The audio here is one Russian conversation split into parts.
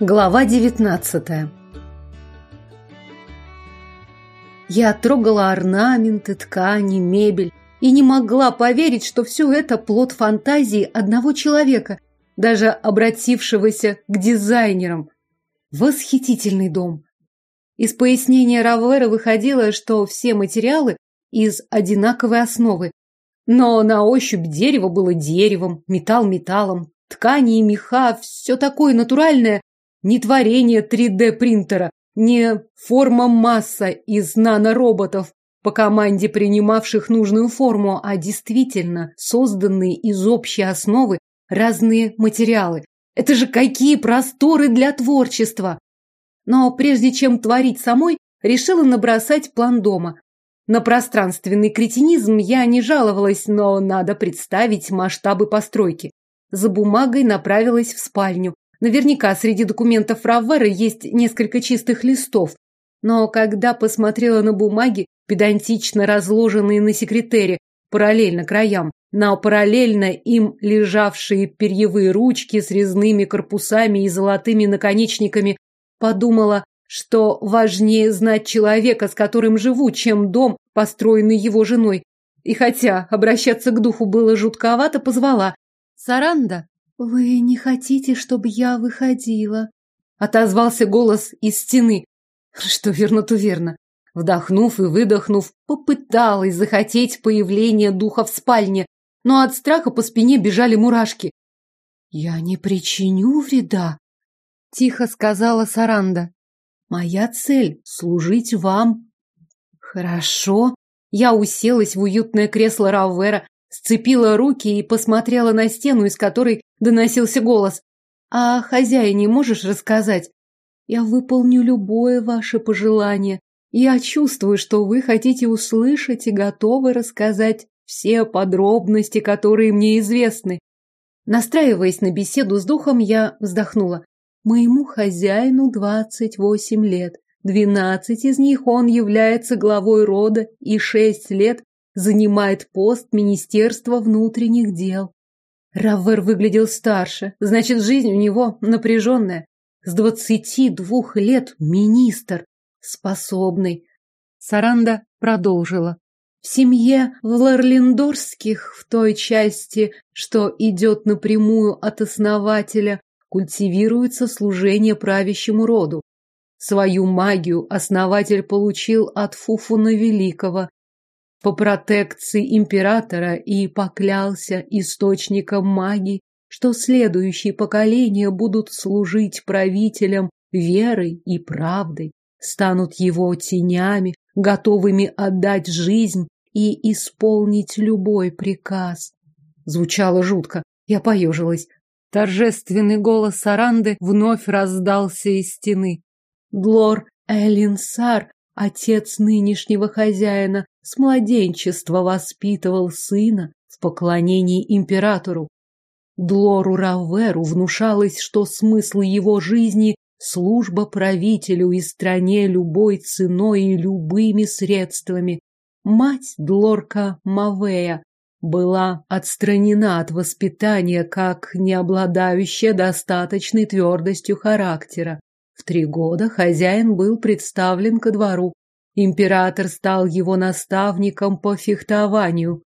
Глава девятнадцатая Я трогала орнаменты, ткани, мебель и не могла поверить, что все это плод фантазии одного человека, даже обратившегося к дизайнерам. Восхитительный дом. Из пояснения Равера выходило, что все материалы из одинаковой основы, но на ощупь дерево было деревом, металл металлом, ткани и меха, все такое натуральное, не творение 3D-принтера, не форма масса из нанороботов, по команде принимавших нужную форму, а действительно созданные из общей основы разные материалы. Это же какие просторы для творчества! Но прежде чем творить самой, решила набросать план дома. На пространственный кретинизм я не жаловалась, но надо представить масштабы постройки. За бумагой направилась в спальню, Наверняка среди документов Раввера есть несколько чистых листов. Но когда посмотрела на бумаги, педантично разложенные на секретере, параллельно краям, на параллельно им лежавшие перьевые ручки с резными корпусами и золотыми наконечниками, подумала, что важнее знать человека, с которым живу, чем дом, построенный его женой. И хотя обращаться к духу было жутковато, позвала. «Саранда, «Вы не хотите, чтобы я выходила?» Отозвался голос из стены. Что верно, то верно. Вдохнув и выдохнув, попыталась захотеть появления духа в спальне, но от страха по спине бежали мурашки. «Я не причиню вреда», — тихо сказала Саранда. «Моя цель — служить вам». «Хорошо». Я уселась в уютное кресло Раввера, сцепила руки и посмотрела на стену, из которой доносился голос. «А хозяине можешь рассказать? Я выполню любое ваше пожелание. Я чувствую, что вы хотите услышать и готовы рассказать все подробности, которые мне известны». Настраиваясь на беседу с духом, я вздохнула. «Моему хозяину двадцать восемь лет. Двенадцать из них он является главой рода и шесть лет занимает пост Министерства внутренних дел. Раввер выглядел старше, значит, жизнь у него напряженная. С двадцати двух лет министр, способный. Саранда продолжила. В семье Вларлиндорских, в той части, что идет напрямую от основателя, культивируется служение правящему роду. Свою магию основатель получил от Фуфуна Великого, по протекции императора и поклялся источником магии, что следующие поколения будут служить правителям верой и правдой, станут его тенями, готовыми отдать жизнь и исполнить любой приказ. Звучало жутко, я поежилась. Торжественный голос Саранды вновь раздался из стены. Глор Элинсар, отец нынешнего хозяина, с младенчества воспитывал сына в поклонении императору. Длору Раверу внушалось, что смысл его жизни – служба правителю и стране любой ценой и любыми средствами. Мать Длорка Мавея была отстранена от воспитания как не обладающая достаточной твердостью характера. В три года хозяин был представлен ко двору, Император стал его наставником по фехтованию.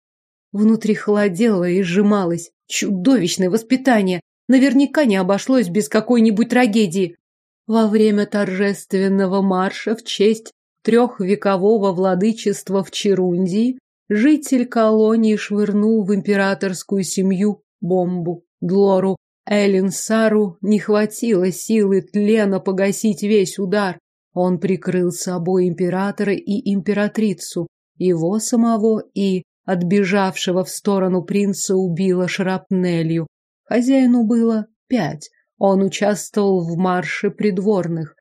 Внутри холодело и сжималось. Чудовищное воспитание. Наверняка не обошлось без какой-нибудь трагедии. Во время торжественного марша в честь трехвекового владычества в Черундии житель колонии швырнул в императорскую семью бомбу. Длору Эллинсару не хватило силы тлена погасить весь удар. Он прикрыл собой императора и императрицу, его самого и отбежавшего в сторону принца убило шрапнелью. Хозяину было пять. Он участвовал в марше придворных.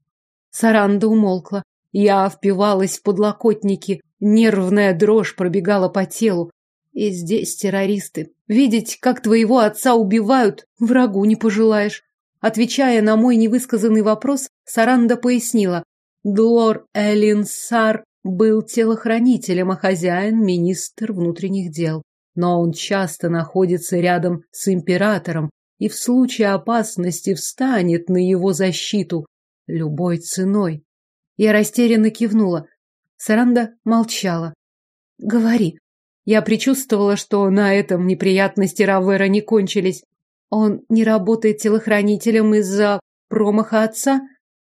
Саранда умолкла. Я впивалась в подлокотники, нервная дрожь пробегала по телу. И здесь террористы. Видеть, как твоего отца убивают, врагу не пожелаешь. Отвечая на мой невысказанный вопрос, Саранда пояснила. Дуор Элинсар был телохранителем, а хозяин – министр внутренних дел. Но он часто находится рядом с императором, и в случае опасности встанет на его защиту любой ценой. Я растерянно кивнула. Саранда молчала. «Говори». Я предчувствовала, что на этом неприятности Равера не кончились. Он не работает телохранителем из-за промаха отца?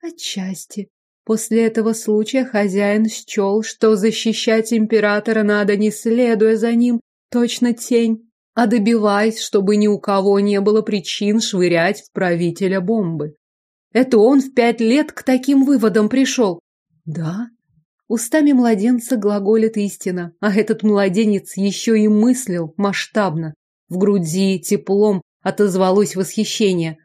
Отчасти. После этого случая хозяин счел, что защищать императора надо не следуя за ним, точно тень, а добиваясь, чтобы ни у кого не было причин швырять в правителя бомбы. Это он в пять лет к таким выводам пришел. Да, устами младенца глаголит истина, а этот младенец еще и мыслил масштабно. В груди теплом отозвалось восхищение.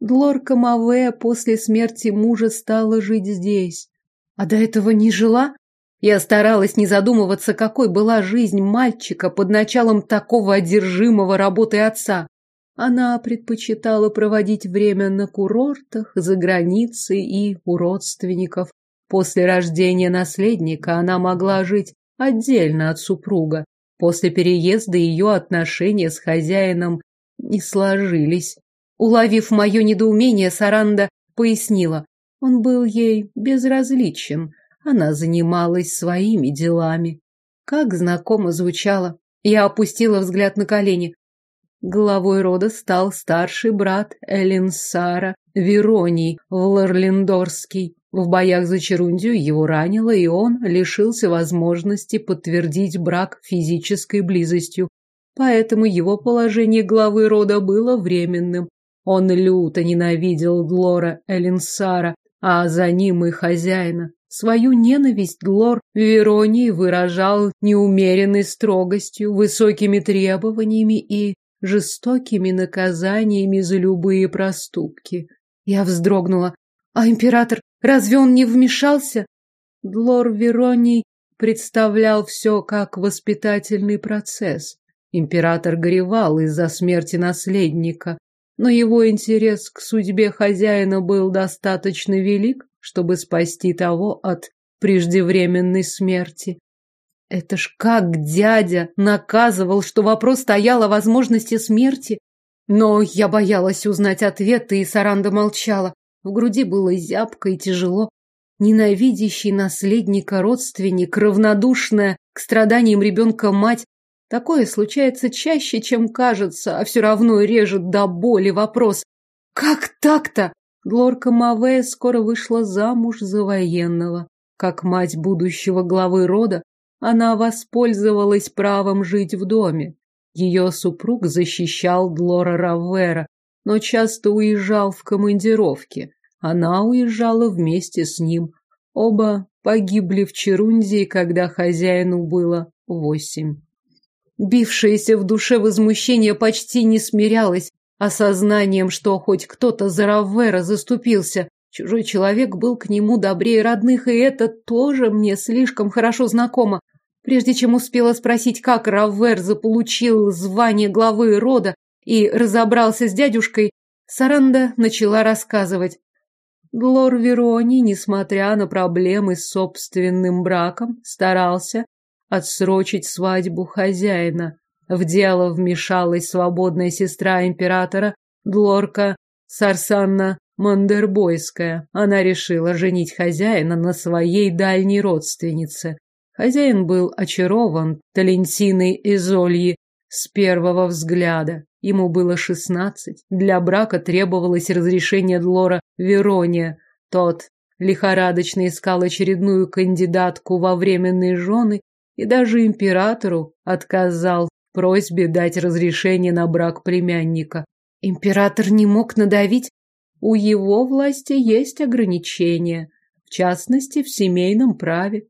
Длорка Маве после смерти мужа стала жить здесь. А до этого не жила? Я старалась не задумываться, какой была жизнь мальчика под началом такого одержимого работой отца. Она предпочитала проводить время на курортах, за границей и у родственников. После рождения наследника она могла жить отдельно от супруга. После переезда ее отношения с хозяином не сложились. Уловив мое недоумение, Саранда пояснила. Он был ей безразличен. Она занималась своими делами. Как знакомо звучало. Я опустила взгляд на колени. Главой рода стал старший брат Элинсара, Вероний Вларлендорский. В боях за Черундию его ранило, и он лишился возможности подтвердить брак физической близостью. Поэтому его положение главы рода было временным. Он люто ненавидел Глора Элинсара, а за ним и хозяина. Свою ненависть Глор Веронии выражал неумеренной строгостью, высокими требованиями и жестокими наказаниями за любые проступки. Я вздрогнула. А император, разве он не вмешался? Длор Вероний представлял все как воспитательный процесс. Император горевал из-за смерти наследника, но его интерес к судьбе хозяина был достаточно велик, чтобы спасти того от преждевременной смерти. Это ж как дядя наказывал, что вопрос стоял о возможности смерти. Но я боялась узнать ответ, и Саранда молчала. В груди было зябко и тяжело. Ненавидящий наследника родственник, равнодушная к страданиям ребенка мать. Такое случается чаще, чем кажется, а все равно режет до боли вопрос. Как так-то? Глорка Маве скоро вышла замуж за военного. Как мать будущего главы рода, она воспользовалась правом жить в доме. Ее супруг защищал Длора Равера, но часто уезжал в командировки. Она уезжала вместе с ним. Оба погибли в Черундии, когда хозяину было восемь. Бившееся в душе возмущение почти не смирялось осознанием, что хоть кто-то за Раввера заступился. Чужой человек был к нему добрее родных, и это тоже мне слишком хорошо знакомо. Прежде чем успела спросить, как Раввер заполучил звание главы рода и разобрался с дядюшкой, Саранда начала рассказывать. Глор Верони, несмотря на проблемы с собственным браком, старался отсрочить свадьбу хозяина. В дело вмешалась свободная сестра императора Длорка Сарсанна Мандербойская. Она решила женить хозяина на своей дальней родственнице. Хозяин был очарован Талентиной Изольи с первого взгляда. Ему было шестнадцать. Для брака требовалось разрешение Длора Верония. Тот лихорадочно искал очередную кандидатку во временные жены и даже императору отказал в просьбе дать разрешение на брак племянника. Император не мог надавить. У его власти есть ограничения, в частности, в семейном праве.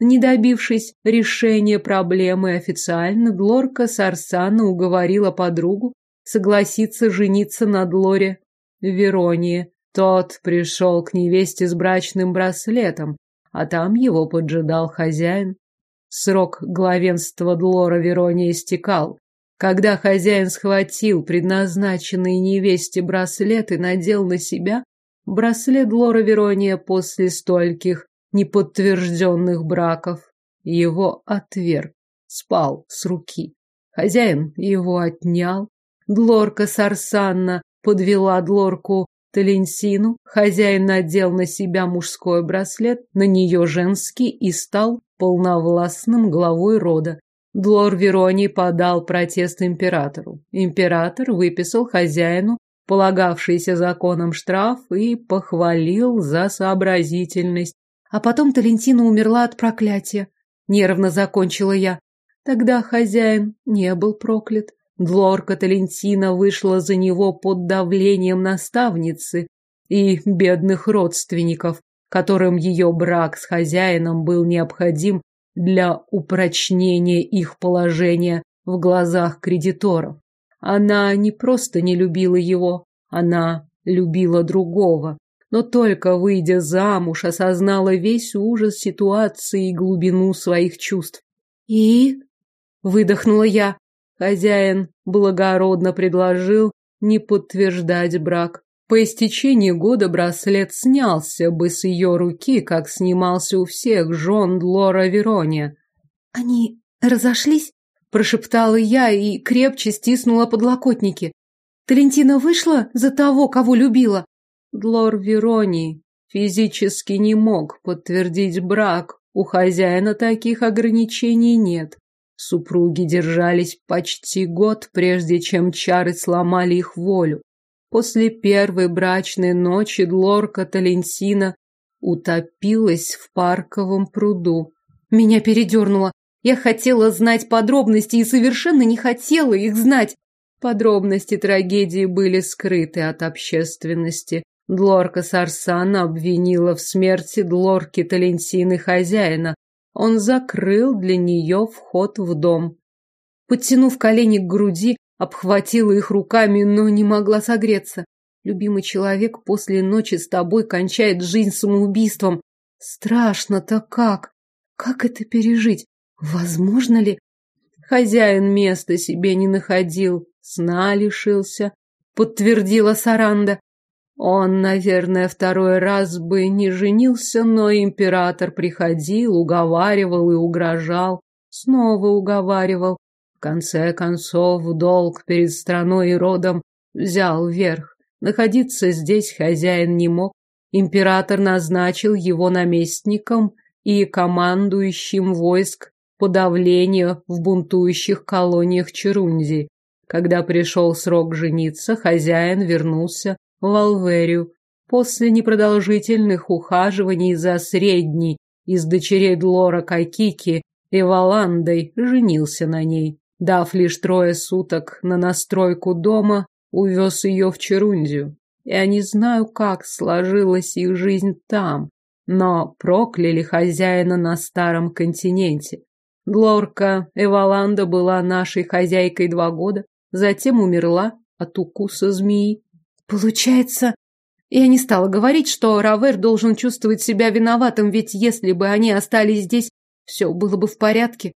Не добившись решения проблемы официально, Глорка Сарсана уговорила подругу согласиться жениться на Длоре Веронии. Тот пришел к невесте с брачным браслетом, а там его поджидал хозяин. Срок главенства Длора Верония истекал. Когда хозяин схватил предназначенный невесте браслет и надел на себя, браслет Длора Верония после стольких неподтвержденных браков. Его отверг, спал с руки. Хозяин его отнял. Длорка Сарсанна подвела Длорку Таленсину, хозяин надел на себя мужской браслет, на нее женский и стал полновластным главой рода. Длор Вероний подал протест императору. Император выписал хозяину полагавшийся законом штраф и похвалил за сообразительность. А потом Талентина умерла от проклятия. Нервно закончила я. Тогда хозяин не был проклят. Длорка Талентина вышла за него под давлением наставницы и бедных родственников, которым ее брак с хозяином был необходим для упрочнения их положения в глазах кредиторов. Она не просто не любила его, она любила другого, но только выйдя замуж, осознала весь ужас ситуации и глубину своих чувств. «И?» — выдохнула я. Хозяин благородно предложил не подтверждать брак. По истечении года браслет снялся бы с ее руки, как снимался у всех жен Лора Верония. «Они разошлись?» – прошептала я и крепче стиснула подлокотники. «Талентина вышла за того, кого любила?» Длор Вероний физически не мог подтвердить брак. У хозяина таких ограничений нет. Супруги держались почти год, прежде чем чары сломали их волю. После первой брачной ночи Длорка Таленсина утопилась в парковом пруду. Меня передернуло. Я хотела знать подробности и совершенно не хотела их знать. Подробности трагедии были скрыты от общественности. Длорка Сарсана обвинила в смерти Длорки Таленсины хозяина, он закрыл для нее вход в дом. Подтянув колени к груди, обхватила их руками, но не могла согреться. Любимый человек после ночи с тобой кончает жизнь самоубийством. Страшно-то как? Как это пережить? Возможно ли? Хозяин места себе не находил, сна лишился, подтвердила Саранда. Он, наверное, второй раз бы не женился, но император приходил, уговаривал и угрожал, снова уговаривал. В конце концов, долг перед страной и родом взял верх. Находиться здесь хозяин не мог. Император назначил его наместником и командующим войск подавления в бунтующих колониях Черунзи. Когда пришел срок жениться, хозяин вернулся в Алверию. После непродолжительных ухаживаний за средней из дочерей Длора Кайкики и Валандой женился на ней. Дав лишь трое суток на настройку дома, увез ее в Черундию. Я не знаю, как сложилась их жизнь там, но прокляли хозяина на старом континенте. Глорка Эваланда была нашей хозяйкой два года, затем умерла от укуса змеи. Получается, я не стала говорить, что Равер должен чувствовать себя виноватым, ведь если бы они остались здесь, все было бы в порядке.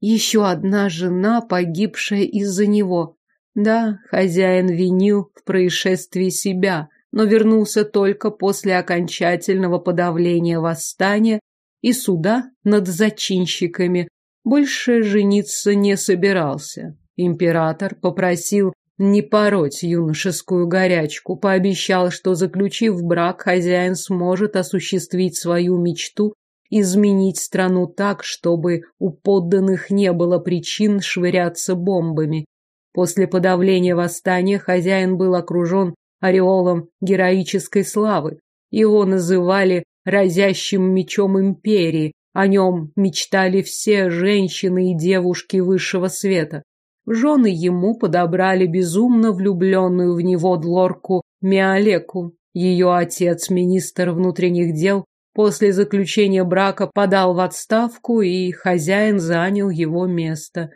Еще одна жена, погибшая из-за него. Да, хозяин винил в происшествии себя, но вернулся только после окончательного подавления восстания и суда над зачинщиками. Больше жениться не собирался. Император попросил не пороть юношескую горячку, пообещал, что, заключив брак, хозяин сможет осуществить свою мечту изменить страну так, чтобы у подданных не было причин швыряться бомбами. После подавления восстания хозяин был окружен ореолом героической славы. Его называли разящим мечом империи, о нем мечтали все женщины и девушки высшего света. В жены ему подобрали безумно влюбленную в него Длорку Миолеку. Ее отец, министр внутренних дел, после заключения брака подал в отставку, и хозяин занял его место.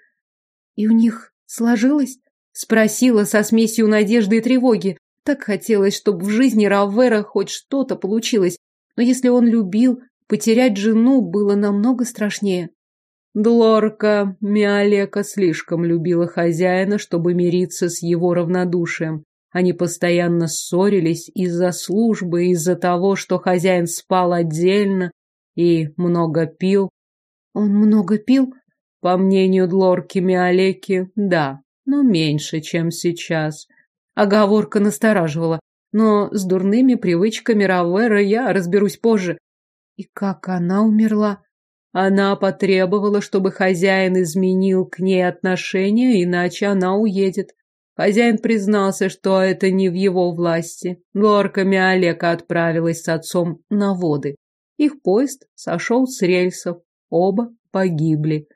И у них сложилось? Спросила со смесью надежды и тревоги. Так хотелось, чтобы в жизни Раввера хоть что-то получилось. Но если он любил, потерять жену было намного страшнее. Длорка Миолека слишком любила хозяина, чтобы мириться с его равнодушием. Они постоянно ссорились из-за службы, из-за того, что хозяин спал отдельно и много пил. Он много пил? По мнению Длорки Миолеки, да. но меньше, чем сейчас. Оговорка настораживала, но с дурными привычками Равера я разберусь позже. И как она умерла? Она потребовала, чтобы хозяин изменил к ней отношения, иначе она уедет. Хозяин признался, что это не в его власти. Лорка Миолека отправилась с отцом на воды. Их поезд сошел с рельсов. Оба погибли.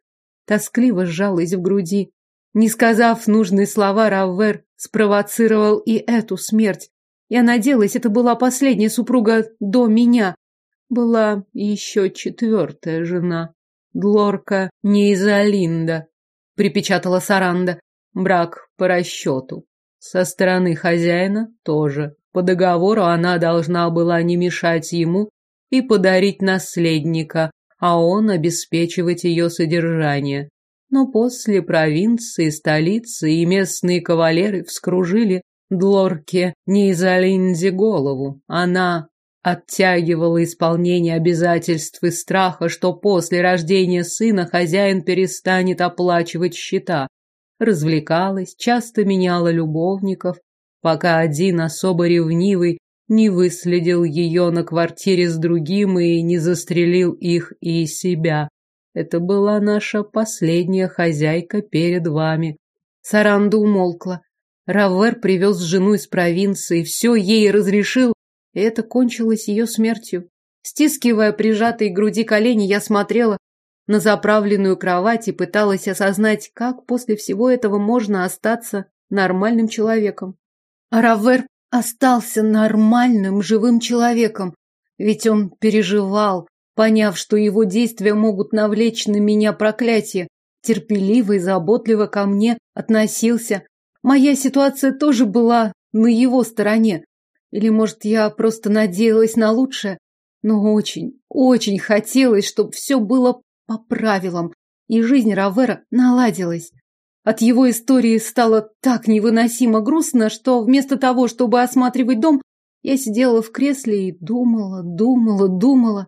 Тоскливо сжалась в груди. Не сказав нужные слова, Раввер спровоцировал и эту смерть. Я надеялась, это была последняя супруга до меня. Была еще четвертая жена. Длорка не из Алинда, припечатала Саранда. Брак по расчету. Со стороны хозяина тоже. По договору она должна была не мешать ему и подарить наследника, а он обеспечивать ее содержание. Но после провинции, столицы и местные кавалеры вскружили Длорке не из Алинзи голову. Она оттягивала исполнение обязательств из страха, что после рождения сына хозяин перестанет оплачивать счета. Развлекалась, часто меняла любовников, пока один особо ревнивый не выследил ее на квартире с другим и не застрелил их и себя. Это была наша последняя хозяйка перед вами. Саранда умолкла. Равер привез жену из провинции, все ей разрешил, и это кончилось ее смертью. Стискивая прижатые к груди колени, я смотрела на заправленную кровать и пыталась осознать, как после всего этого можно остаться нормальным человеком. Равер остался нормальным живым человеком, ведь он переживал, поняв, что его действия могут навлечь на меня проклятие, терпеливо и заботливо ко мне относился, Моя ситуация тоже была на его стороне. Или, может, я просто надеялась на лучшее? Но очень, очень хотелось, чтобы все было по правилам, и жизнь Равера наладилась. От его истории стало так невыносимо грустно, что вместо того, чтобы осматривать дом, я сидела в кресле и думала, думала, думала.